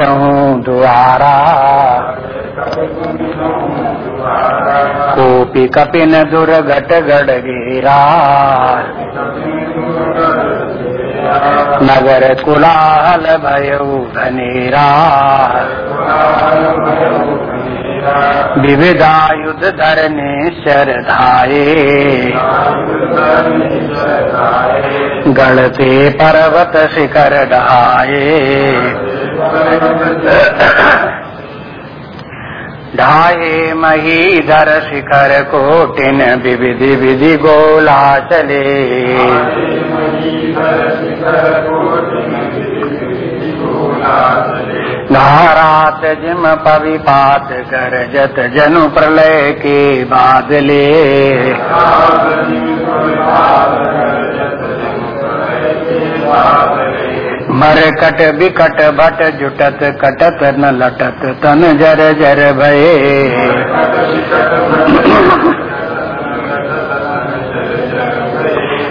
कहूँ द्वारा कोपी कपिन दुर्घट गढ़ घेरा नगर कुलाल भयऊ धनेरा। विविधायुध धरने शर धाये गढ़ते पर्वत शिखर ढाये ढाये महीधर शिखर कोटिन विविधि विधि गोला चले धारात जिम पविपात कर जत जनु प्रलय के बादले। मर कट बिकट भट, जुटत कटत न लटत। तन जर जर भये।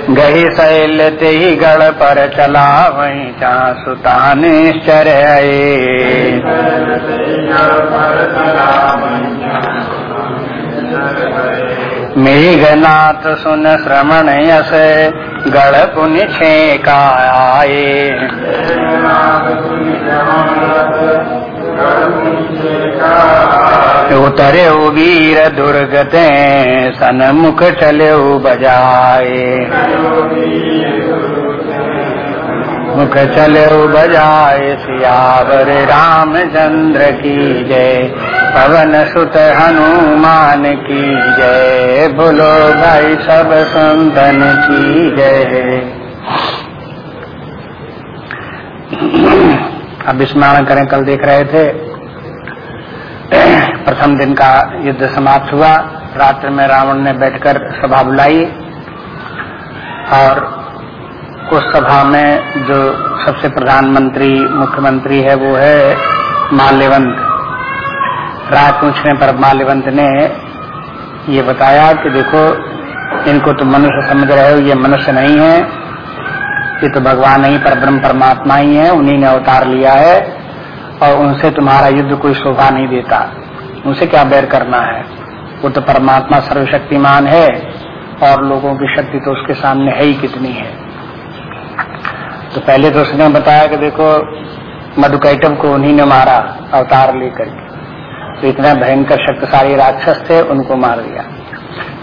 गही शैल ते गढ़ पर चला वही चा सुतानेश्वर मेघनाथ सुन श्रवण यस। गढ़ पुण्य छेका आए उतरे वीर दुर्गते सनमुख चले बजाए मुख चले बजाए सियावर रामचंद्र की जय। पवन सुत हनुमान की जय। बोलो भाई सब संतन की जय। अब स्मरण करें, कल देख रहे थे, प्रथम दिन का युद्ध समाप्त हुआ। रात्र में रावण ने बैठकर सभा बुलाई और उस सभा में जो सबसे प्रधानमंत्री, मुख्यमंत्री है, वो है माल्यवंत। राय पूछने पर माल्यवंत ने ये बताया कि देखो, इनको तुम मनुष्य समझ रहे हो, ये मनुष्य नहीं है। ये तो भगवान ही पर ब्रह्म परमात्मा ही है, उन्हीं ने अवतार लिया है, और उनसे तुम्हारा युद्ध कोई शोभा नहीं देता। उनसे क्या बैर करना है? वो तो परमात्मा सर्वशक्तिमान है, और लोगों की शक्ति तो उसके सामने है ही कितनी है। तो पहले तो उसने बताया कि देखो मधुकैटव को उन्हीं ने मारा, अवतार लेकर के। तो इतना भयंकर शक्तिशाली राक्षस थे, उनको मार दिया।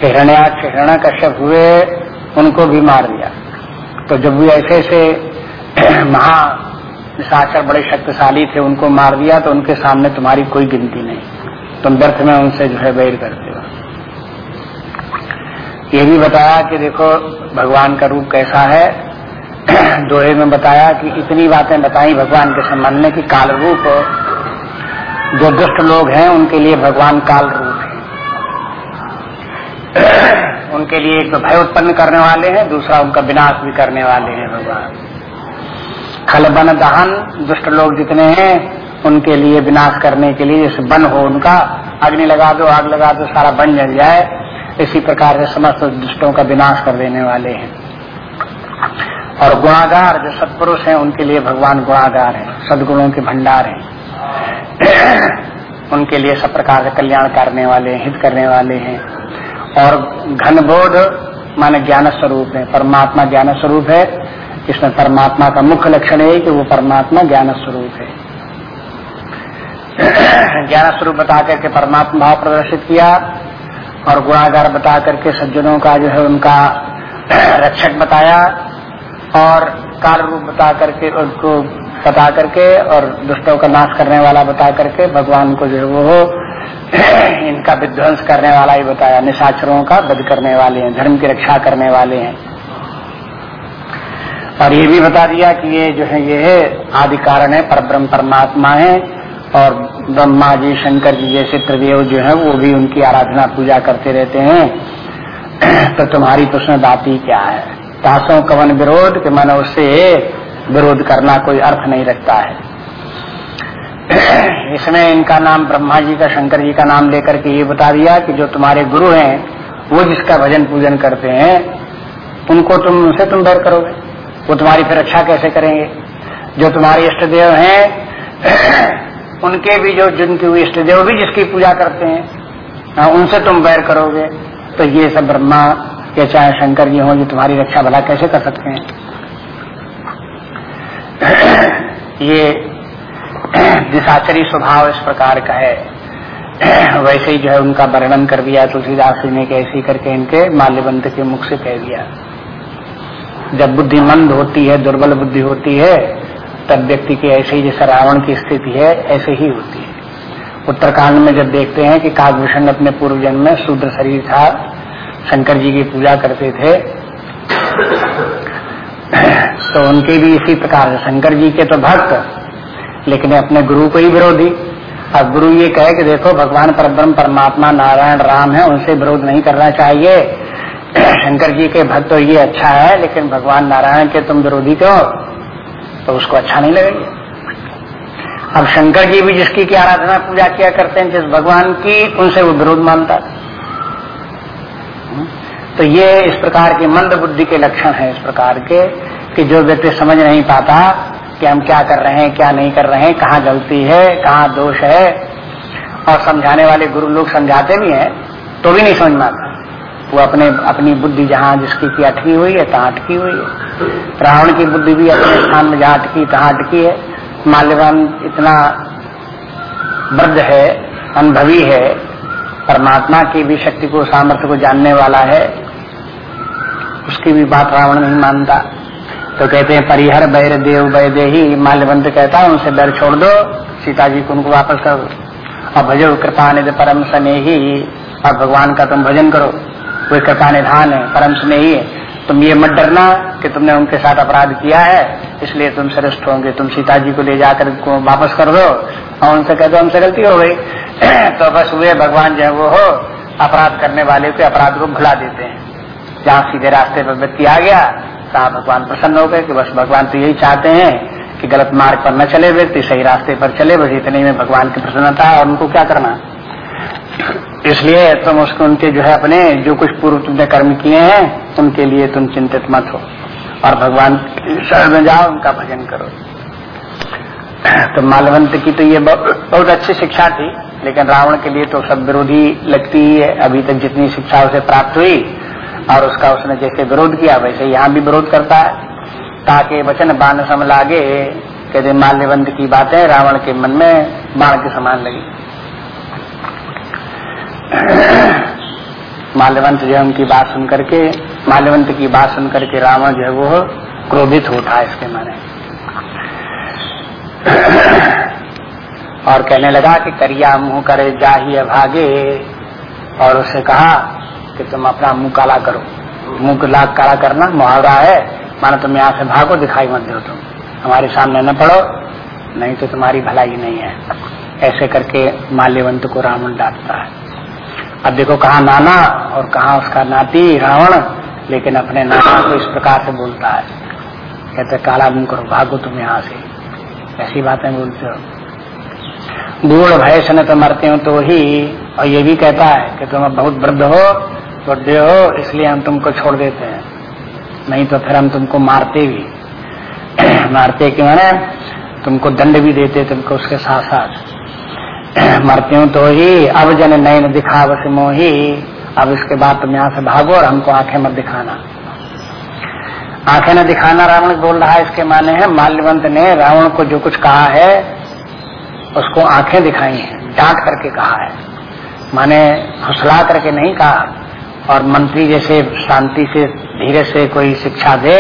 हिरण्याक्ष हिरणा कश्यप हुए, उनको भी मार दिया। तो जब भी ऐसे ऐसे महा निशाचर बड़े शक्तिशाली थे, उनको मार दिया तो उनके सामने तुम्हारी कोई गिनती नहीं। तुम व्यर्थ में उनसे जो है बैर करते हो। ये भी बताया कि देखो, भगवान का रूप कैसा है दोहे में बताया कि इतनी बातें बताई भगवान के संबंध में कि काल रूप जो दुष्ट लोग हैं, उनके लिए भगवान काल रूप है। उनके लिए एक तो भय उत्पन्न करने वाले हैं, दूसरा उनका विनाश भी करने वाले हैं भगवान। खलबन दहन, दुष्ट लोग जितने हैं, उनके लिए विनाश करने के लिए जैसे बन हो उनका, अग्नि लगा दो, आग लगा दो, सारा बन जल जाए। इसी प्रकार से समस्त दुष्टों का विनाश कर देने वाले हैं। और गुणागार जो सत्पुरुष हैं, उनके लिए भगवान गुणागार है, सदगुणों के भंडार हैं। उनके लिए सब प्रकार से कल्याण करने वाले, हित करने वाले हैं। और घनबोध माने ज्ञान स्वरूप है, परमात्मा ज्ञान स्वरूप है। इसमें परमात्मा का मुख्य लक्षण है कि वो परमात्मा ज्ञान स्वरूप है। ज्ञान स्वरूप बता करके परमात्मा भाव प्रदर्शित किया और गुणागार बता करके सज्जनों का जो है उनका रक्षक बताया। और काल रूप बता करके उनको बता करके और दुष्टों का नाश करने वाला बता करके भगवान को जो है वो इनका विध्वंस करने वाला ही बताया। निशाचरों का वध करने वाले हैं, धर्म की रक्षा करने वाले हैं। और ये भी बता दिया कि ये जो है, ये है आदि कारण है पर ब्रह्म परमात्मा है और ब्रह्मा जी, शंकर जी जैसे त्रिदेव जो है, वो भी उनकी आराधना पूजा करते रहते हैं। तो तुम्हारी प्रश्न ही क्या है? तासों कवन विरोध के मैंने उससे विरोध करना कोई अर्थ नहीं रखता है। इसमें इनका नाम ब्रह्मा जी का शंकर जी का नाम लेकर के ये बता दिया कि जो तुम्हारे गुरु हैं वो जिसका भजन पूजन करते हैं उनको तुम उनसे तुम बैर करोगे। वो तुम्हारी फिर रक्षा कैसे करेंगे? जो तुम्हारे इष्ट देव हैं उनके भी जो जिनकी हुई इष्ट देव भी जिसकी पूजा करते हैं हाँ, उनसे तुम बैर करोगे। तो ये सब ब्रह्मा या चाहे शंकर जी हो, जो तुम्हारी रक्षा भला कैसे कर सकते हैं? ये दिशाचरी स्वभाव इस प्रकार का है, वैसे ही जो है उनका वर्णन कर दिया, तुलसीदास जी ने कैसी करके इनके माल्यवंत के मुख से कह दिया। जब बुद्धि मंद होती है, दुर्बल बुद्धि होती है, तब व्यक्ति की ऐसे ही जैसे रावण की स्थिति है, ऐसे ही होती है। उत्तरकांड में जब देखते हैं कि काकभूषण अपने पूर्व जन्म में शूद्र शरीर था शंकर जी की पूजा करते थे। तो उनके भी इसी प्रकार शंकर जी के तो भक्त, लेकिन अपने गुरु को ही विरोधी। अब गुरु ये कहे कि देखो, भगवान परब्रह्म, परमात्मा, नारायण, राम है, उनसे विरोध नहीं करना चाहिए। शंकर जी के भक्त तो ये अच्छा है, लेकिन भगवान नारायण के तुम विरोधी क्यों? तो उसको अच्छा नहीं लगेगा। अब शंकर जी भी जिसकी की आराधना पूजा किया करते हैं, जिस भगवान की, उनसे वो विरोध मानता तो ये इस प्रकार के मंद बुद्धि के लक्षण है इस प्रकार के, कि जो व्यक्ति समझ नहीं पाता कि हम क्या कर रहे हैं, क्या नहीं कर रहे हैं, कहाँ गलती है, कहाँ दोष है, और समझाने वाले गुरु लोग समझाते भी हैं तो भी नहीं समझ में आता। वो अपने, अपनी बुद्धि जहाँ जिसकी की अटकी हुई है, तहाँ अटकी हुई है। रावण की बुद्धि भी अपने स्थान में जहाँ अटकी, तहाँ अटकी है। माल्यवान इतना वृद्ध है, अनुभवी है परमात्मा की भी शक्ति को, सामर्थ्य को जानने वाला है, उसकी भी बात रावण नहीं मानता। तो कहते हैं, परिहर बैर देव वै दे माल्यवंत कहता है, उनसे डर छोड़ दो सीता जी को उनको वापस करो। और भजो कृपा निध परम सने ही और भगवान का तुम भजन करो कोई कृपा निधान है, परम स्नेही है। तुम ये मत डरना कि तुमने उनके साथ अपराध किया है, इसलिए तुम श्रेष्ठ होंगे। तुम सीता जी को ले जाकर वापस कर दो और उनसे कह दो, हमसे गलती हो गई। तो बस वे भगवान जो है वो हो, अपराध करने वाले के अपराध को भुला देते हैं। जहाँ सीधे रास्ते पर व्यक्ति आ गया कहा भगवान प्रसन्न हो गए कि बस भगवान तो यही चाहते हैं कि गलत मार्ग पर न चले व्यक्ति, सही रास्ते पर चले, बस इतने में भगवान की प्रसन्नता और उनको क्या करना। इसलिए तुम उसको उनके जो है अपने, जो कुछ पूर्व तुमने कर्म किए हैं, उनके लिए तुम चिंतित मत हो। और भगवान शरण में जाओ, उनका भजन करो। तो मालवंत की तो ये बहुत अच्छी शिक्षा थी, लेकिन रावण के लिए तो सब विरोधी लगती ही है। अभी तक जितनी शिक्षा उसे प्राप्त हुई, और उसका उसने जैसे विरोध किया, वैसे यहाँ भी विरोध करता है, ताकि वचन बाण सम लागे, कहते माल्यवंत की बातें रावण के मन में बाण के समान लगी। माल्यवंत जो है, उनकी बात सुन करके माल्यवंत की बात सुन करके रावण जो है, वो क्रोधित होता है इसके माने और कहने लगा कि करिया मुँह करे जाही भागे। और उसे कहा कि तुम अपना मुँह काला करो। मुँह लाग काला करना मुहावरा है। मानो तुम यहाँ से भागो, दिखाई मत दो तुम। हमारे सामने न पड़ो, नहीं तो तुम्हारी भलाई नहीं है। ऐसे करके माल्यवंत को रावण डांटता है। अब देखो कहा नाना और कहा उसका नाती रावण, लेकिन अपने नाना को इस प्रकार से बोलता है। कहते काला मुँह करो, भागो तुम यहाँ से। ऐसी बातें बोलते हो। बूढ़ भय तो मरते हो तो ही, और ये भी कहता है कि तुम अब बहुत वृद्ध हो वृद्ध हो, इसलिए हम तुमको छोड़ देते हैं। नहीं तो फिर हम तुमको मारते भी। मारते कि मैंने तुमको दंड भी देते तुमको उसके साथ साथ मरती हूँ तो ही, अब जन नयन दिखा बस मोही, अब इसके बाद तुम यहाँ से भागो और हमको आँखें मत दिखाना। आँखें न दिखाना रावण बोल रहा है, इसके माने हैं, माल्यवंत ने रावण को जो कुछ कहा है, उसको आँखें दिखाई हैं, डांट करके कहा है। माने हौसला करके नहीं कहा, और मंत्री जैसे शांति से, धीरे से कोई शिक्षा दे,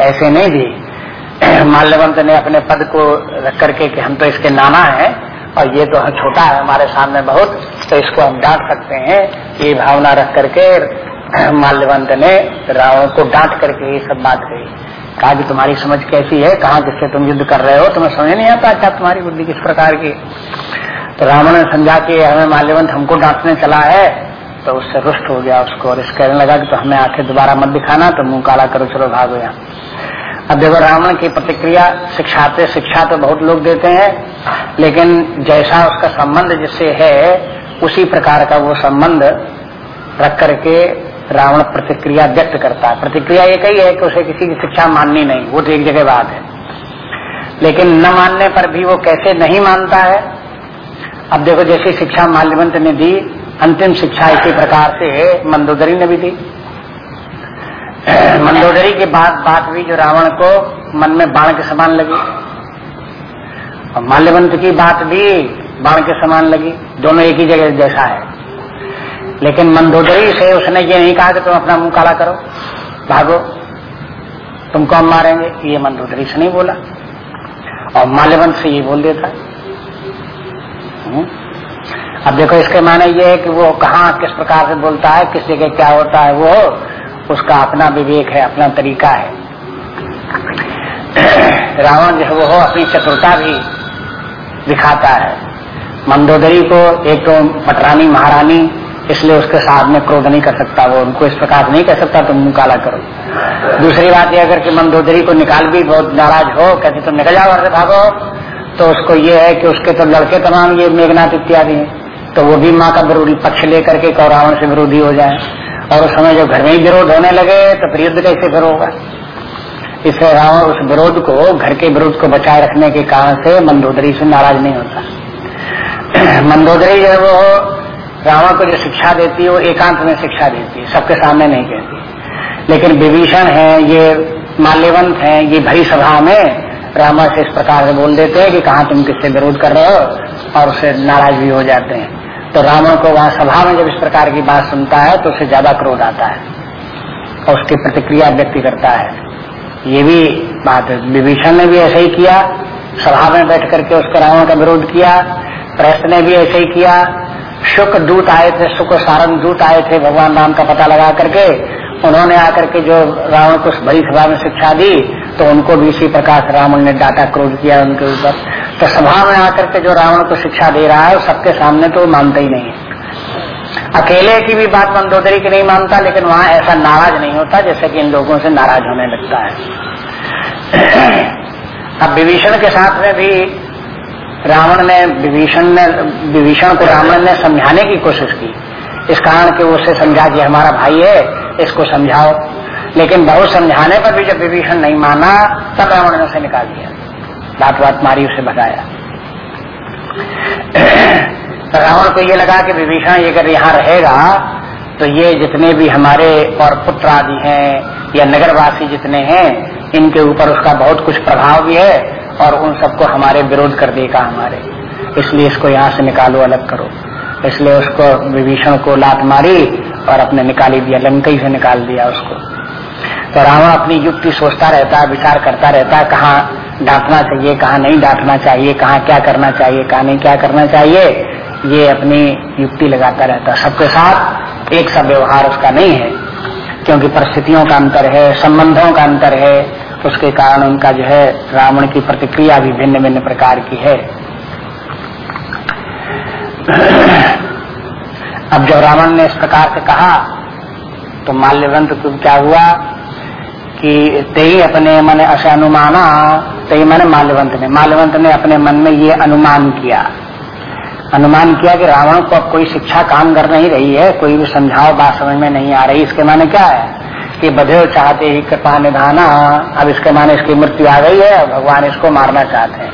ऐसे नहीं दी माल्यवंत ने अपने पद को रख करके कि हम तो इसके नाना है, और ये तो छोटा है हमारे सामने बहुत तो इसको हम डांट सकते हैं, ये भावना रख करके माल्यवंत ने रावण को डांट करके ये सब बात कही। कहा कि तुम्हारी समझ कैसी है? कहाँ किससे तुम युद्ध कर रहे हो? तुम्हें समझ नहीं आता क्या तुम्हारी बुद्धि किस प्रकार की? तो रावण ने समझा कि हमें माल्यवंत हमको डांटने चला है तो उससे रुष्ट हो गया उसको और इस कहने लगा कि तो हमें आँखें दोबारा मत दिखाना तो मुँह काला करो, चलो भागो यहाँ। अब देखो, रावण की प्रतिक्रिया शिक्षाते शिक्षा तो बहुत लोग देते हैं, लेकिन जैसा उसका संबंध जिससे है, उसी प्रकार का वो संबंध रख करके रावण प्रतिक्रिया व्यक्त करता है। प्रतिक्रिया एक ही है कि उसे किसी की शिक्षा माननी नहीं, वो तो एक जगह बात है। लेकिन न मानने पर भी वो कैसे नहीं मानता है? अब देखो, जैसी शिक्षा माल्यवंत ने दी, अंतिम शिक्षा इसी प्रकार से मंदोदरी ने भी दी। मंदोदरी की बात बात हुई जो रावण को मन में बाण के समान लगी। और माल्यवंत की बात भी बाण के समान लगी। दोनों एक ही जगह जैसा है। लेकिन मंदोदरी से उसने ये नहीं कहा कि तुम अपना मुँह काला करो। भागो। तुम कौन मारेंगे? ये मंदोदरी से नहीं बोला। और माल्यवंत से ये बोल देता हम्म। अब देखो, इसके माने ये है कि वो कहा, किस प्रकार से बोलता है, किस जगह क्या होता है, वो उसका अपना विवेक है, अपना तरीका है। रावण जो है, वो अपनी चतुरता भी दिखाता है। मंदोदरी को एक तो पटरानी महारानी इसलिए उसके साथ में क्रोध नहीं कर सकता, वो उनको इस प्रकार नहीं कह सकता, तुम मुँह काला करो। दूसरी बात यह अगर कि मंदोदरी को निकाल भी बहुत नाराज़ हो, कहते, तुम निकल जाओ घर भागो। तो उसको ये है कि उसके तो लड़के तमाम ये मेघनाथ इत्यादि हैं तो वो भी माँ का विरोधी पक्ष लेकर के रावण से विरोधी हो जाए। और उस समय जब घर में ही विरोध होने लगे तो फिर युद्ध कैसे फिर होगा? इससे रावण उस विरोध को, घर के विरोध को बचाए रखने के कारण से मंदोदरी से नाराज़ नहीं होता। मंदोदरी जो है वो रावण को जो शिक्षा देती है, वो एकांत में शिक्षा देती है, सबके सामने नहीं कहती। लेकिन विभीषण है, ये माल्यवंत है, ये भरी सभा में रावण से इस प्रकार से बोल देते हैं कि कहा तुम किससे विरोध कर रहे हो, और उससे नाराज़ भी हो जाते हैं। तो रावण को वहाँ सभा में जब इस प्रकार की बात सुनता है तो उसे ज़्यादा क्रोध आता है, और उसकी प्रतिक्रिया व्यक्त करता है। ये भी बात है। विभीषण ने भी ऐसे ही किया, सभा में बैठ करके उसको रावण का विरोध किया प्रस्त ने भी ऐसे ही किया शुक दूत आए थे, सुख सारंग दूत आए थे, भगवान राम का पता लगा करके, उन्होंने आकर के जो रावण को बड़ी सभा में शिक्षा दी तो उनको भी इसी प्रकार रावण ने डाटा क्रोध किया उनके ऊपर। तो सभा में आकर के जो रावण को शिक्षा दे रहा है सबके सामने तो मानता ही नहीं अकेले की भी बात मंदोदरी की नहीं मानता, लेकिन वहाँ ऐसा नाराज़ नहीं होता, जैसे कि इन लोगों से नाराज़ होने लगता है। अब विभीषण के साथ में भी रावण ने विभीषण ने, विभीषण को रावण ने समझाने की कोशिश की। इस कारण कि उसे समझा कि हमारा भाई है, इसको समझाओ। लेकिन बहुत समझाने पर भी जब विभीषण नहीं माना, तब रावण ने उसे निकाल दिया। बात बात मारी उसे भगाया तो रावण को ये लगा कि विभीषण अगर यहाँ रहेगा तो ये जितने भी हमारे और पुत्र आदि हैं, या नगरवासी जितने हैं, इनके ऊपर उसका बहुत कुछ प्रभाव भी है और उन सबको हमारे विरोध कर देगा हमारे। इसलिए इसको यहाँ से निकालो, अलग करो। इसलिए उसको विभीषण को लात मारी और अपने निकाली दिया लंकई से निकाल दिया उसको। तो रावण अपनी युक्ति सोचता रहता है विचार करता रहता है कहाँ डांटना चाहिए, कहाँ नहीं डांटना चाहिए, कहाँ क्या करना चाहिए, कहाँ नहीं क्या करना चाहिए, ये अपनी युक्ति लगाता रहता। सबके साथ एक सा व्यवहार उसका नहीं है, क्योंकि परिस्थितियों का अंतर है, संबंधों का अंतर है उसके कारण उनका जो है रावण की प्रतिक्रिया भी भिन्न भिन्न प्रकार की है। अब जब रावण ने इस प्रकार से कहा तो माल्यवंत को क्या हुआ कि तेई अपने मन ऐसे अनुमाना तेई मैंने माल्यवंत ने माल्यवंत ने अपने मन में ये अनुमान किया। अनुमान किया कि रावण को अब कोई शिक्षा काम कर नहीं रही है, कोई भी समझाओ बात समझ में नहीं आ रही, इसके माने क्या है? कि बधे चाहते ही कृपा निधाना। अब इसके माने इसकी मृत्यु आ गई है और भगवान इसको मारना चाहते हैं।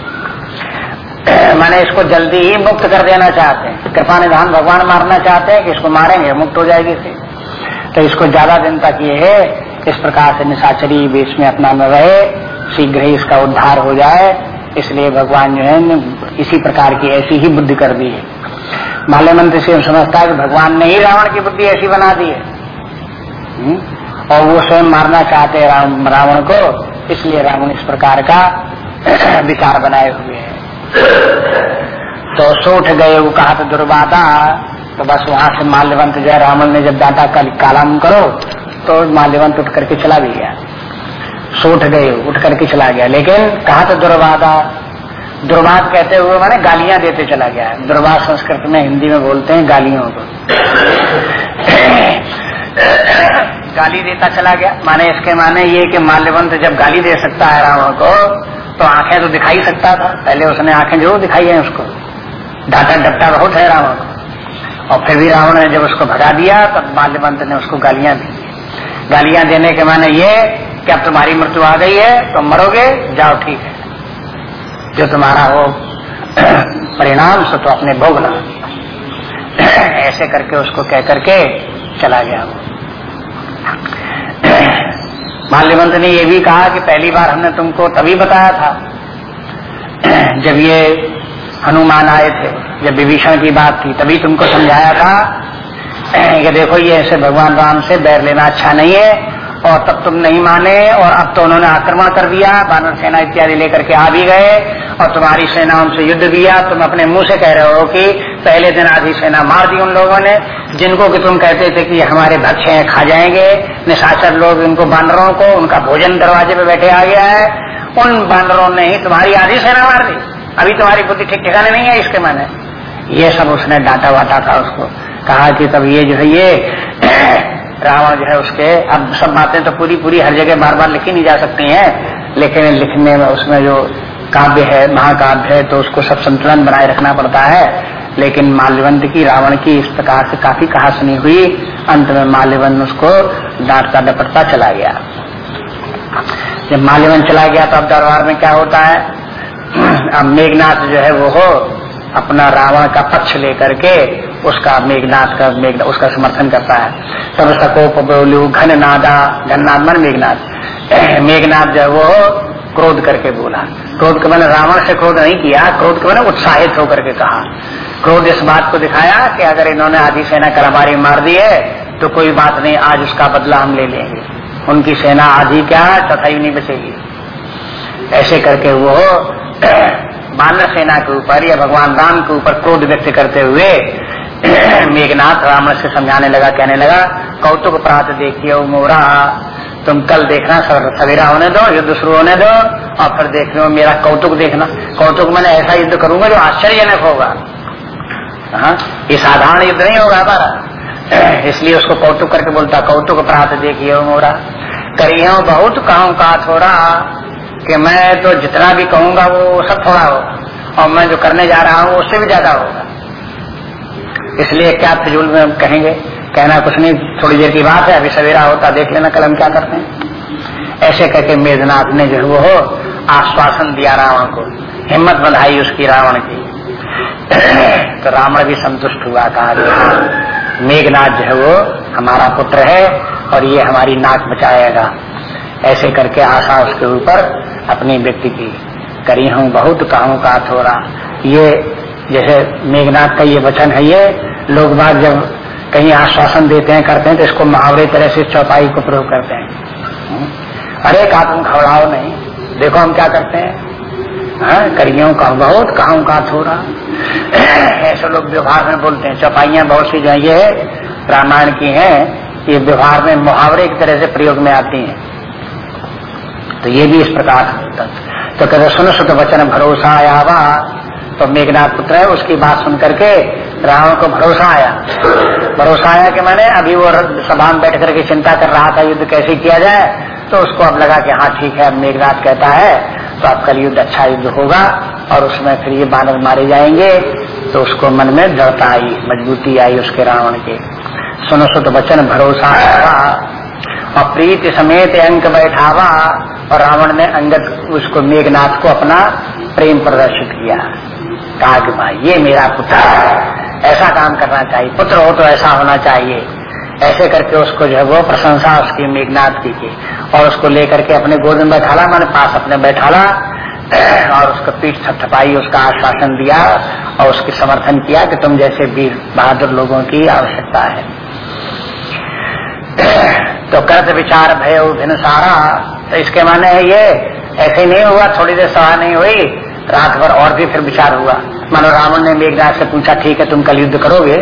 माने इसको जल्दी ही मुक्त कर देना चाहते हैं। कृपा निधान भगवान मारना चाहते हैं कि इसको मारेंगे, मुक्त हो जाएगी इसे तो इसको ज़्यादा दिन तक ये है, इस प्रकार से निशाचरी बेस में अपना न रहे, शीघ्र ही इसका उद्धार हो जाए। इसलिए भगवान जो है, इसी प्रकार की ऐसी ही बुद्धि कर दी है। माल्य मंत्र से समझता है कि भगवान ने ही रावण की बुद्धि ऐसी बना दी है। हम्म? और वो स्वयं मारना चाहते हैं रावण को, इसलिए रावण इस प्रकार का विचार बनाए हुए हैं। तो सोठ गए, वो कहा तो दुर्बादा तो बस वहाँ से माल्यवंत जय रावण ने जब डांटा कल कालाम करो तो माल्यवंत उठ करके चला भी गया। सोठ गए, उठ करके चला गया। लेकिन कहा तो दुर्वादा दुर्वाद कहते हुए मैंने गालियाँ देते चला गया है। दुर्वाद संस्कृत में हिंदी में बोलते हैं गालियों को। गाली देता चला गया। माने इसके माने ये कि माल्यवंत जब गाली दे सकता है रावण को तो आँखें तो दिखाई सकता था। पहले उसने आँखें ज़रूर दिखाई है उसको। डाटा डपटा बहुत है रावण को। और फिर भी रावण ने जब उसको भगा दिया, तब माल्यवंत ने उसको गालियाँ दी। गालियाँ देने के माने ये कि अब तुम्हारी मृत्यु आ गई है तो मरोगे, जाओ ठीक है। जो तुम्हारा हो परिणाम, सो तो अपने भोगना। ऐसे करके उसको कह करके चला गया वो। माल्यवंत ने यह भी कहा कि पहली बार हमने तुमको तभी बताया था, जब ये हनुमान आए थे, जब विभीषण की बात थी तभी तुमको समझाया था, कि देखो ये ऐसे भगवान राम से बैर लेना अच्छा नहीं है। और तब तुम नहीं माने, और अब तो उन्होंने आक्रमण कर दिया, बानर सेना इत्यादि लेकर के आ भी गए, और तुम्हारी सेना उनसे युद्ध किया। तुम अपने मुँह से कह रहे हो कि पहले दिन आधी सेना मार दी उन लोगों ने, जिनको कि तुम कहते थे कि हमारे भक्ष हैं, खा जाएँगे। निशाचर लोग इनको बानरों को, उनका भोजन दरवाजे पे बैठे आ गया है। उन बानरों ने ही तुम्हारी आधी सेना मार दी। अभी तुम्हारी बुद्धि ठीक ठिकाने नहीं है इसके माने। ये सब उसने डांटा वाटा था उसको। कहा कि तब ये जो है ये रावण जो है उसके, अब सब बातें तो पूरी पूरी हर जगह बार बार लिखी नहीं जा सकती हैं, लेकिन लिखने में उसमें जो काव्य है, महाकाव्य है तो उसको सब संतुलन बनाए रखना पड़ता है। लेकिन माल्यवंत की, रावण की इस प्रकार से काफ़ी कहा सुनी हुई। अंत में माल्यवंत उसको डांटता डपटता चला गया। जब माल्यवंत चला गया तो अब दरबार में क्या होता है? अब मेघनाथ जो है वो हो, अपना रावण का पक्ष लेकर के उसका मेघनाथ का मेघ, उसका समर्थन करता है। तब सकोप बोलू घन नादा घननाद मन मेघनाथ मेघनाथ जो वो क्रोध करके बोला। क्रोध के मैंने रावण से क्रोध नहीं किया, क्रोध के मैंने उत्साहित होकर के कहा। क्रोध इस बात को दिखाया कि अगर इन्होंने आधी सेना कराबारी मार दी है तो कोई बात नहीं, आज उसका बदला हम ले लेंगे। उनकी सेना आधी क्या, तथा नहीं बचेगी। ऐसे करके वो बानर सेना के ऊपर या भगवान राम के ऊपर क्रोध व्यक्त करते हुए मेघनाथ रावण से समझाने लगा, कहने लगा, कौतुक प्रात देखिए मोरा। तुम कल देखना सवेरा होने दो युद्ध शुरू होने दो, और फिर देख लो, मेरा कौतुक देखना। कौतुक मैंने ऐसा युद्ध करूँगा जो आश्चर्यजनक होगा। हाँ ये साधारण युद्ध नहीं होगा हमारा। इसलिए उसको कौतुक करके बोलता, कौतुक प्रात देखिए मोरा। करियो बहुत कहूँ का थोड़ा, कि मैं तो जितना भी कहूँगा वो सब थोड़ा हो और मैं जो करने जा रहा हूँ उससे भी ज़्यादा होगा। इसलिए क्या फिजूल में हम कहेंगे? कहना कुछ नहीं, थोड़ी देर की बात है, अभी सवेरा होता, देख लेना कल हम क्या करते हैं। ऐसे करके मेघनाथ ने जो वो आश्वासन दिया रावण को, हिम्मत बधाई उसकी रावण की। तो रावण भी संतुष्ट हुआ, कहा, मेघनाथ जो है वो हमारा पुत्र है और ये हमारी नाक बचाएगा। ऐसे करके आशा उसके ऊपर अपनी व्यक्ति की करी हूँ, बहुत कहूँ का थोड़ा ये जैसे मेघनाथ का ये वचन है ये लोग बाग जब कहीं आश्वासन देते हैं करते हैं तो इसको मुहावरे तरह से चौपाई को प्रयोग करते हैं। अरे का तुम घबराओ नहीं। देखो हम क्या करते हैं। हाँ, करियो का बहुत कहूँ का थोड़ा। ऐसे लोग व्यवहार में बोलते हैं चौपाइयाँ बहुत सी जो ये रामायण की हैं ये व्यवहार में मुहावरे की तरह से प्रयोग में आती हैं। तो ये भी इस प्रकार तो कहते सुनो सुत वचन भरोसा आया तो मेघनाथ पुत्र है, उसकी बात सुन करके रावण को भरोसा आया। भरोसा आया कि मैंने अभी वो सभा में बैठ करके चिंता कर रहा था, युद्ध कैसे किया जाए? तो उसको अब लगा कि हाँ ठीक है मेघनाथ कहता है तो अब कल युद्ध अच्छा युद्ध होगा और उसमें फिर ये बानर मारे जाएँगे। तो उसको मन में दृढ़ता आई, मजबूती आई उसके रावण के। सुनो, सुत वचन, भरोसा और प्रीति समेत अंक बैठावा। और रावण ने अंगत उसको मेघनाथ को अपना प्रेम प्रदर्शित किया। कहा कि भाई, ये मेरा पुत्र ऐसा काम करना चाहिए। पुत्र हो तो ऐसा होना चाहिए। ऐसे करके उसको जो है वो प्रशंसा उसकी मेघनाथ की की और उसको लेकर के अपने गोद में बैठाला, मैंने पास अपने बैठाला और उसको पीठ थपथपाई, उसका आश्वासन दिया और उसके समर्थन किया कि तुम जैसे वीर बहादुर लोगों की आवश्यकता है। तो कर्त विचार भय भिन्न सारा। तो इसके माने है ये, ऐसे नहीं हुआ, थोड़ी देर सभा नहीं हुई। रात भर और भी फिर विचार हुआ मानो रावण ने मेघनाथ से पूछा, ठीक है, तुम कल युद्ध करोगे?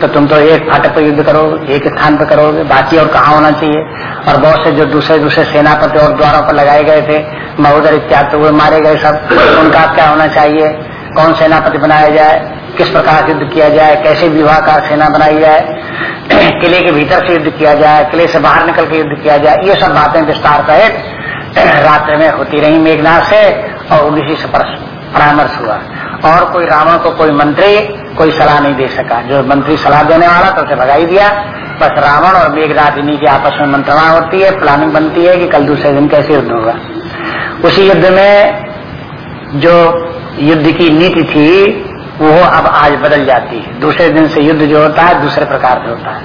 तो तुम तो एक फाटक पर युद्ध करोगे, एक स्थान पर करोगे, बाकी और कहाँ होना चाहिए? और बहुत से जो दूसरे दूसरे सेनापति और द्वारों पर लगाए गए थे महोदर इत्यादि तो वो मारे गए सब। उनका क्या होना चाहिए? कौन सेनापति बनाया जाए? किस प्रकार युद्ध किया जाए? कैसे विवाह का सेना बनाई जाए? किले के भीतर से युद्ध किया जाए? किले से बाहर निकल के युद्ध किया जाए? ये सब बातें विस्तार सहित रात्र में होती रही मेघनाथ से और उन्हीं से परामर्श हुआ। और कोई रावण को कोई मंत्री कोई सलाह नहीं दे सका। जो मंत्री सलाह देने वाला तो उसे भगाई दिया। बस रावण और मेघनाथ इन्हीं की आपस में मंत्रणा होती है प्लानिंग बनती है कि कल दूसरे दिन कैसे युद्ध होगा। उसी युद्ध में जो युद्ध की नीति थी, वो अब आज बदल जाती है। दूसरे दिन से युद्ध जो होता है, दूसरे प्रकार से होता है।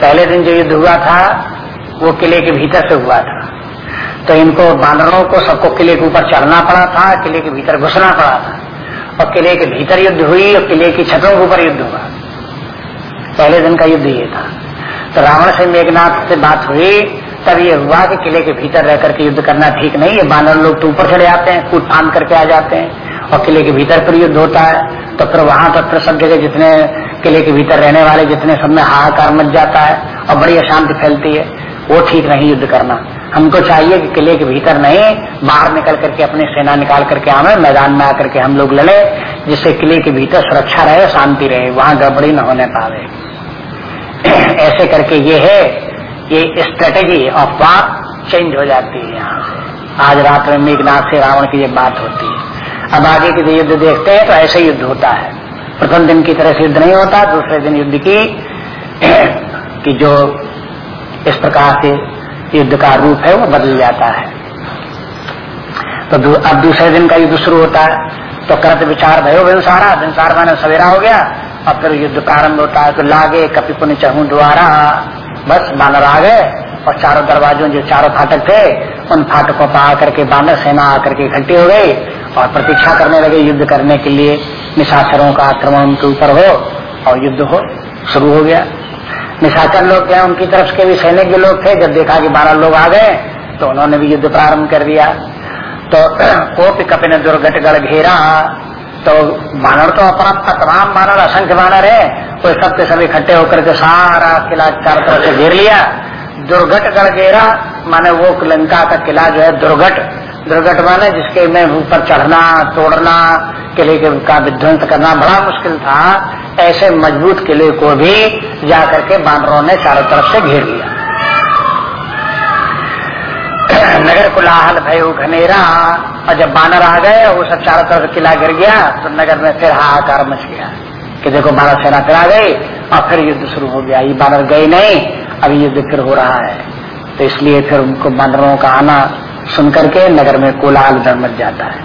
पहले दिन जो युद्ध हुआ था, वो किले के भीतर से हुआ था। तो इनको बानरों को सबको किले के ऊपर चढ़ना पड़ा था, किले के भीतर घुसना पड़ा था। और किले के भीतर युद्ध हुई और किले की छतों के ऊपर युद्ध हुआ। पहले दिन का युद्ध ये था। तो रावण से मेघनाथ से बात हुई, तब ये हुआ कि किले के भीतर रह करके युद्ध करना ठीक नहीं है। बानर लोग तो ऊपर चढ़े आते हैं कूद फान करके आ जाते हैं। और किले के भीतर पर युद्ध होता है तो फिर वहाँ तक फिर सब जगह जितने किले के भीतर रहने वाले जितने सब में हाहाकार मच जाता है और बड़ी अशांति फैलती है, वो ठीक नहीं युद्ध करना। हमको चाहिए कि किले के भीतर नहीं, बाहर निकल करके अपनी सेना निकाल करके आवे, मैदान में आकर के हम लोग लड़े, जिससे किले के भीतर सुरक्षा रहे, शांति रहे, वहाँ गड़बड़ी न होने पावे। ऐसे करके ये है, ये स्ट्रेटेजी ऑफ़ वार चेंज हो जाती है यहाँ आज रात में मेघनाथ से रावण की ये बात होती है। अब आगे के युद्ध देखते हैं तो ऐसे युद्ध होता है। प्रथम दिन की तरह से युद्ध नहीं होता, दूसरे दिन युद्ध की, कि जो इस प्रकार से युद्ध का रूप है वो बदल जाता है। तो दू, अब दूसरे दिन का युद्ध शुरू होता है तो करत विचार भयो विंसारा विंसार माने सवेरा हो गया और फिर युद्ध प्रारंभ होता है तो लागे कपि पुण्य चहू द्वारा बस बानर आ गए और चारों दरवाजों जो चारों फाटक थे उन फाटकों पर आकर के बानर सेना आकर के इकट्ठी हो गई और प्रतीक्षा करने लगे युद्ध करने के लिए निशाचरों का आक्रमण उनके ऊपर हो और युद्ध हो शुरू हो गया। निशाचर लोग क्या उनकी तरफ़ के भी सैनिक लोग थे। जब देखा कि बारह लोग आ गए तो उन्होंने भी युद्ध प्रारंभ कर दिया। तो कोप कपिन दुर्घट गढ़ घेरा। तो बानर तो अपराध अपना तमाम बानर असंख्य बानर है। तो सब के सब इकट्ठे होकर के सारा किला चारों तरफ़ से घेर लिया। दुर्घट गढ़ घेरा, माने वो लंका का किला जो है दुर्घट दुर्घट माने जिसके में ऊपर चढ़ना, तोड़ना, किले के का विध्वंस करना बड़ा मुश्किल था। ऐसे मज़बूत किले को भी जाकर के बानरों ने चारों तरफ़ से घेर लिया। नगर कुलाहल भयो घनेरा, और जब बानर आ गए वो सब चारों तरफ़ किला गिर गया तो नगर में फिर हाहाकार मच गया कि देखो बानर सेना फिर आ गई और फिर युद्ध शुरू हो गया। ये बानर गए नहीं अभी युद्ध फिर हो रहा है। तो इसलिए फिर उनको बानरों का आना सुन के नगर में कोलाहल धर मच जाता है।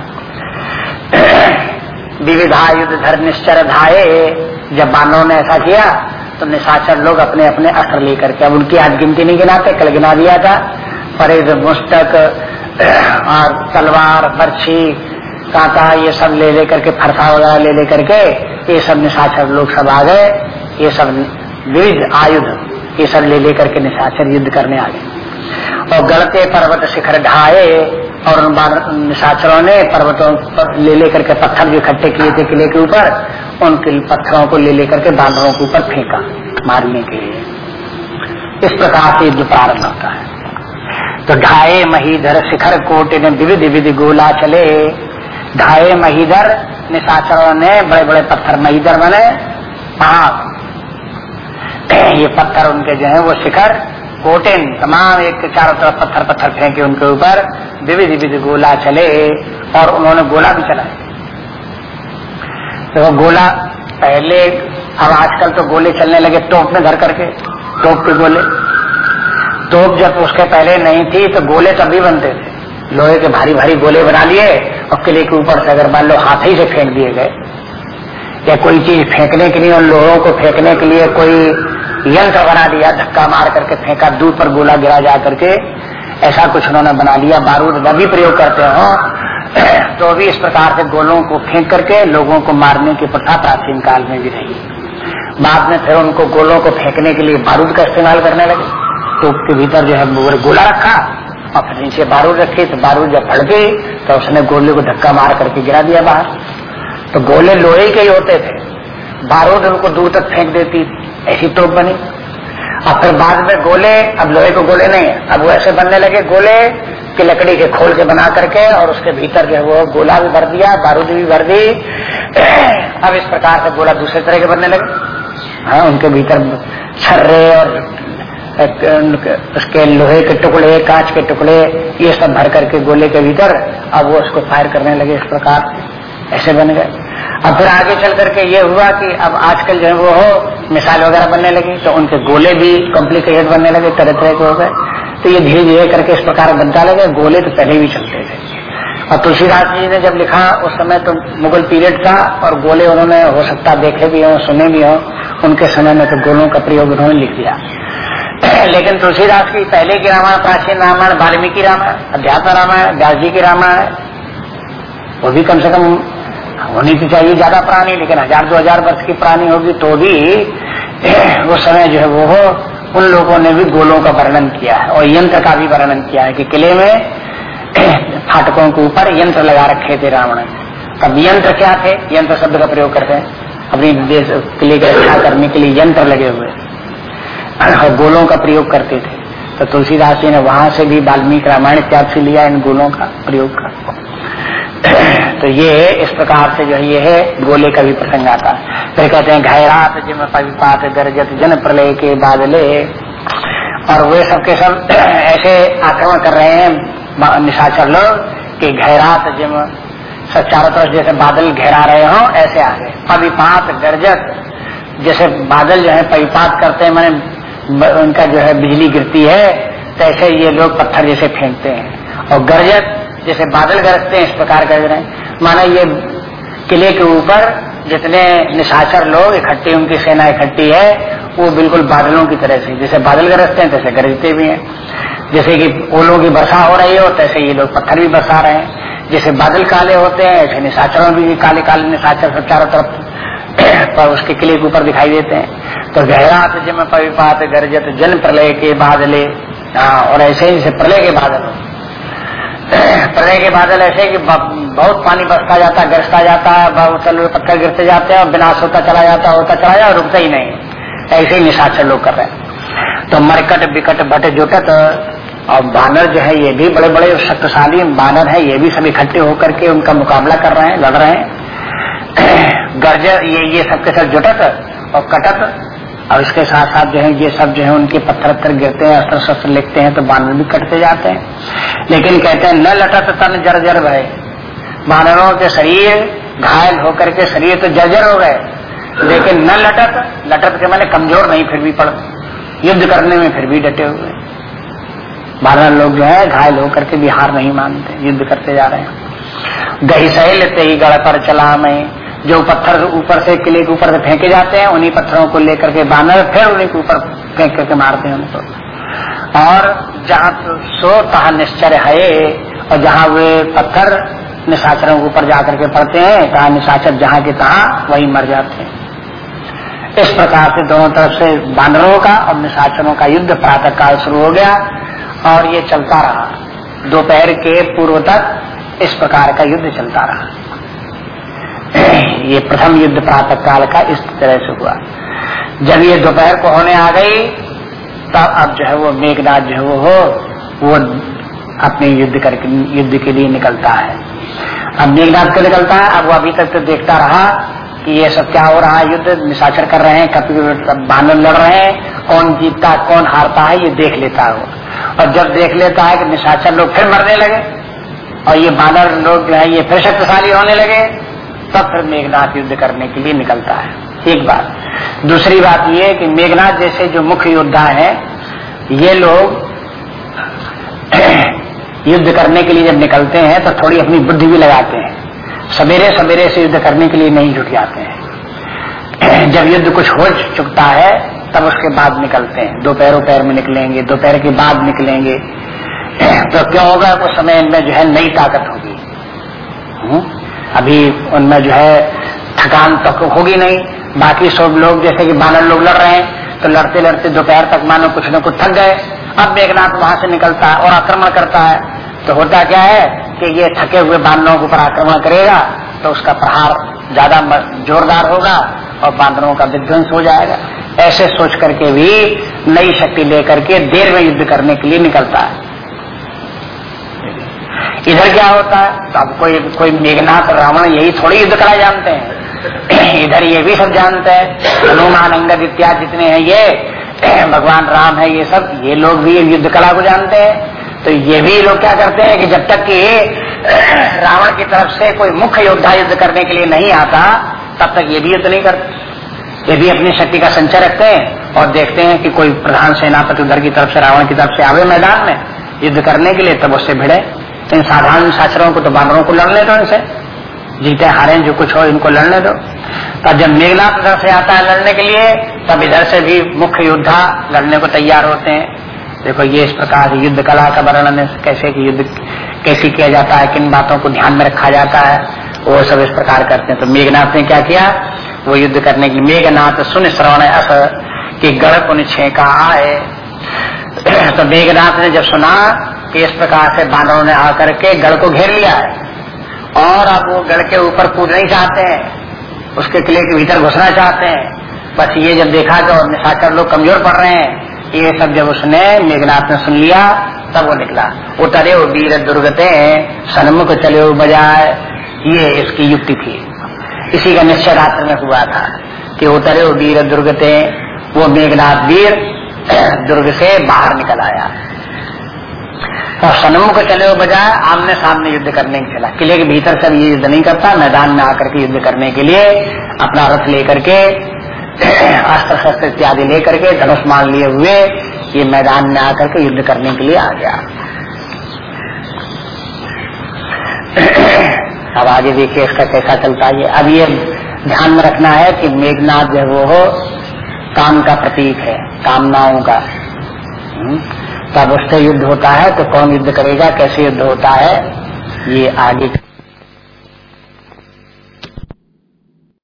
विविधा युद्ध धर निश्चर धाये जब बानरों ने ऐसा किया तो निशाचर लोग अपने अपने अस्त्र लेकर के अब उनकी आज गिनती नहीं गिनाते, कल गिना दिया था। परेद मुस्तक, और तलवार, बर्छी, कांटा, ये सब ले लेकर के, फरसा वगैरह ले लेकर के, ये सब निशाचर लोग सब आ गए। ये सब विविध आयुध, ये सब ले लेकर के निशाचर युद्ध करने आ गए। और गलते पर्वत शिखर ढाए और उन निशाचरों ने पर्वतों पर ले लेकर के पत्थर जो इकट्ठे किए थे किले के ऊपर उन पत्थरों को ले लेकर के बानरों के ऊपर फेंका मारने के लिए। इस प्रकार से युद्ध प्रारंभ होता है। तो ढाए महीधर शिखर कोट ने विविध विविध गोला चले। ढाए महीधर निशाचरों ने बड़े बड़े पत्थर महीधर बने। पहाड़ ये पत्थर उनके जो है वो शिखर कोटेन, तमाम एक चारों तरफ़ पत्थर पत्थर फेंके उनके ऊपर, विविध विविध गोला चले और उन्होंने गोला भी चलाए तो गोला पहले, अब आजकल तो गोले चलने लगे टोप में धर करके, टोप के गोले। टोप जब उसके पहले नहीं थी तो गोले तभी बनते थे। लोहे के भारी भारी गोले बना लिए, और किले के ऊपर से अगर मान लो हाथ ही से फेंक दिए गए, या कोई चीज़ फेंकने के लिए, उन लोहों को फेंकने के लिए कोई यंत्र बना दिया, धक्का मार करके फेंका, दूर पर गोला गिरा जा करके। ऐसा कुछ उन्होंने बना लिया। बारूद का भी प्रयोग करते हो तो भी इस प्रकार से गोलों को फेंक करके लोगों को मारने की प्रथा प्राचीन काल में भी रही। बाद में फिर उनको गोलों को फेंकने के लिए बारूद का इस्तेमाल करने लगे। तो के भीतर जो है गोला रखा और फिर नीचे बारूद रखी तो बारूद जब फट गई तो उसने गोले को धक्का मार करके गिरा दिया बाहर। तो गोले लोहे के ही होते थे। बारूद उनको दूर तक फेंक देती ऐसी तोप बनी। और फिर बाद में गोले, अब लोहे को गोले नहीं, अब वो ऐसे बनने लगे गोले की लकड़ी के खोल के बना करके और उसके भीतर जो वो गोला भी भर दिया, बारूद भी भर दी। अब इस प्रकार से गोला दूसरे तरह के बनने लगे। हाँ उनके भीतर छर्रे और उसके लोहे के टुकड़े, कांच के टुकड़े, ये सब भर करके गोले के भीतर अब वो उसको फायर करने लगे इस प्रकार। ऐसे बन गए। अब फिर आगे चल करके ये हुआ कि अब आजकल जो वो हो मिसाइल वगैरह बनने लगी तो उनके गोले भी कॉम्प्लिकेटेड बनने लगे तरह तरह के हो गए। तो ये धीरे धीरे करके इस प्रकार बनता लगे, गोले तो पहले भी चलते थे। और तुलसीदास जी ने जब लिखा, उस समय तो मुगल पीरियड था, और गोले उन्होंने हो सकता देखे भी हों, सुने भी हों, उनके समय में तो गोलों का प्रयोग उन्होंने लिख दिया। लेकिन तुलसीदास की पहले की रामायण, प्राचीन रामायण, वाल्मीकि रामायण, अध्यात्म रामायण, व्यास जी की रामायण, वो भी कम से कम होनी तो चाहिए ज़्यादा पुरानी लेकिन हज़ार दो हज़ार वर्ष की पुरानी होगी तो भी, उस समय जो है वो उन लोगों ने भी गोलों का वर्णन किया है और यंत्र का भी वर्णन किया है कि किले में फाटकों के ऊपर यंत्र लगा रखे थे रावण। तब यंत्र क्या थे? यंत्र शब्द का प्रयोग करते हैं। अपनी देश, किले की रक्षा करने के लिए यंत्र लगे हुए और गोलों का प्रयोग करते थे। तो तुलसीदास जी ने वहाँ से भी वाल्मीकि रामायण इत्यादि से लिया इन गोलों का प्रयोग का। तो ये इस प्रकार से जो है, ये है गोले का भी प्रसंग आता फिर कहते हैं, घैरात जिम पविपात गरजत जन प्रलय के बादले। और वे सबके सब ऐसे आक्रमण कर रहे हैं निशाचर लोग, कि घैरात जिम सब चारों तरफ़ जैसे बादल घेरा रहे हो, ऐसे आ गए। पविपात गरजत, जैसे बादल जो है पविपात करते हैं, मैंने उनका जो है, बिजली गिरती है तैसे ये लोग पत्थर जैसे फेंकते हैं। और गरजत जैसे बादल गरजते हैं इस प्रकार गरज रहे माना ये किले के ऊपर जितने निशाचर लोग इकट्ठी उनकी सेना इकट्ठी है वो बिल्कुल बादलों की तरह से जैसे बादल गरजते हैं तैसे गरजते भी हैं। जैसे कि ओलों की वर्षा हो रही हो तैसे ये लोग पत्थर भी बरसा रहे हैं। जैसे बादल काले होते हैं ऐसे निशाचरों भी काले काले निशाचर सब चारों तरफ़ पर उसके किले के ऊपर दिखाई देते हैं। तो गहरा जिम पविपात गरजत जन प्रलय के बादले हाँ, और ऐसे ही प्रलय के बादल हो। प्रलय के बादल ऐसे कि बहुत पानी बरसता जाता है गरसता जाता है पत्थर गिरते जाते हैं और विनाश होता चला जाता, होता चला जाता, रुकता ही नहीं। ऐसे ही निशाचर लोग कर रहे हैं। तो मरकट, बिकट, भट, जुटत और बानर जो है, ये भी बड़े बड़े शक्तिशाली बानर है। ये भी सब इकट्ठे होकर के उनका मुकाबला कर रहे हैं, लड़ रहे हैं। गर्जर ये ये सबके साथ जुटत और कटत और इसके साथ साथ जो है, ये सब जो है, उनके पत्थर पत्थर गिरते हैं अस्त्र शस्त्र लिखते हैं तो बानर भी कटते जाते हैं। लेकिन कहते हैं, न लटत तन जर्जर भय। बानरों के शरीर घायल होकर के शरीर तो जर्जर हो गए। लेकिन न लटत लटत के मैंने कमज़ोर नहीं, फिर भी पड़ युद्ध करने में फिर भी डटे हुए। बानर लोग जो है, घायल होकर के बिहार नहीं मानते, युद्ध करते जा रहे हैं। दही सही लेते ही गढ़ पर चला मैं। जो पत्थर ऊपर से किले के ऊपर से फेंके जाते हैं, उन्हीं पत्थरों को लेकर के बानर, फिर उन्हीं के ऊपर फेंक करके मारते हैं उनको। और जहाँ सो, तहा निश्चर है, और जहाँ वे पत्थर निशाचरों के ऊपर जाकर के पड़ते हैं, तहा निशाचर जहाँ के तहा वही मर जाते हैं। इस प्रकार से दोनों तरफ़ से बानरों का और निशाचरों का युद्ध प्रातः काल शुरू हो गया, और ये चलता रहा। दोपहर के पूर्व तक इस प्रकार का युद्ध चलता रहा। ये प्रथम युद्ध प्रातः काल का इस तरह से हुआ। जब ये दोपहर को होने आ गई, तब अब जो है वो मेघनाथ जो है वो हो, वो अपने युद्ध करके, युद्ध के लिए निकलता है। अब मेघनाथ को निकलता है, अब वो अभी तक तो देखता रहा कि ये सब क्या हो रहा है, युद्ध निशाचर कर रहे हैं, कभी बानर लड़ रहे हैं, कौन जीतता, कौन हारता है, ये देख लेता है वो। और जब देख लेता है कि निशाचर लोग फिर मरने लगे, और ये बानर लोग जो है, ये फिर शक्तिशाली होने लगे तब फिर मेघनाथ युद्ध करने के लिए निकलता है। एक बात। दूसरी बात ये कि मेघनाथ जैसे जो मुख्य योद्धा है, ये लोग युद्ध करने के लिए जब निकलते हैं तो थोड़ी अपनी बुद्धि भी लगाते हैं। सवेरे सवेरे से युद्ध करने के लिए नहीं जुट जाते हैं। जब युद्ध कुछ हो चुकता है, तब उसके बाद निकलते हैं। दोपहर पैर में निकलेंगे, दोपहर के बाद निकलेंगे। तो क्यों होगा उस समय इनमें जो है नई ताकत होगी। हम्म? अभी उनमें जो है थकान तो होगी नहीं। बाकी सब लोग, जैसे कि बानर लोग लड़ रहे हैं तो लड़ते लड़ते दोपहर तक मानो कुछ न कुछ थक गए। अब मेघनाथ वहाँ से निकलता है और आक्रमण करता है। तो होता क्या है कि ये थके हुए बानरों के ऊपर आक्रमण करेगा तो उसका प्रहार ज़्यादा जोरदार होगा और बांदरों का विध्वंस हो जाएगा। ऐसे सोच करके भी नई शक्ति लेकर के देर में युद्ध करने के लिए निकलता है। इधर क्या होता है? तो अब कोई कोई मेघनाथ रावण यही थोड़ी युद्ध कला जानते हैं। इधर ये भी सब जानते हैं। हनुमान, अंगद इत्यादि जितने हैं ये, भगवान राम है ये सब, ये लोग भी युद्ध कला को जानते हैं। तो ये भी लोग क्या करते हैं कि जब तक कि रावण की तरफ़ से कोई मुख्य योद्धा युद्ध करने के लिए नहीं आता, तब तक ये भी युद्ध नहीं करते। ये भी अपनी शक्ति का संचय रखते हैं और देखते हैं कि कोई प्रधान सेनापति उधर की तरफ़ से, रावण की तरफ़ से आवे मैदान में, युद्ध करने के लिए, तब उससे भिड़े। इन साधारण शास्त्रों को तो बानरों को लड़ने दो इनसे जीते हारे जो कुछ हो, इनको लड़ने दो। तब जब मेघनाथ इधर से आता है लड़ने के लिए, तब इधर से भी मुख्य योद्धा लड़ने को तैयार होते हैं। देखो, ये इस प्रकार युद्ध कला का वर्णन कैसे कि युद्ध कैसे किया जाता है, किन बातों को ध्यान में रखा जाता है, वो सब इस प्रकार करते हैं। तो मेघनाथ ने क्या किया? वो युद्ध करने की मेघनाथ सुन श्रवण अस कि गढ़ पुन छेका आए। तो मेघनाथ ने जब सुना कि इस प्रकार से बानरों ने आकर के गढ़ को घेर लिया है। और अब वो गढ़ के ऊपर कूद नहीं चाहते हैं, उसके किले के भीतर घुसना चाहते हैं। बस ये जब देखा और निशाचर लोग कमज़ोर पड़ रहे हैं, ये सब जब उसने मेघनाथ ने सुन लिया, तब वो निकला। उतरे वो वीर दुर्गते सन्मुख चले बजाय, ये इसकी युक्ति थी। इसी का निश्चय रात्र में हुआ था कि उतरे वीर दुर्गते वो मेघनाथ वीर दुर्ग से बाहर निकल आया। और सन्मुख चले वो बजाय आमने सामने युद्ध करने के चला किले के भीतर से ये युद्ध नहीं करता, मैदान में आकर के युद्ध करने के लिए अपना रथ लेकर के अस्त्र शस्त्र इत्यादि लेकर के धनुष मान लिए हुए ये मैदान में आकर के युद्ध करने के लिए आ गया। अब आगे देखिए इसका कैसा चलता है। अब ये ध्यान में रखना है कि मेघनाथ जो वो हो, काम का प्रतीक है, कामनाओं का। हम्म? तब उससे युद्ध होता है तो कौन युद्ध करेगा, कैसे युद्ध होता है, ये आगे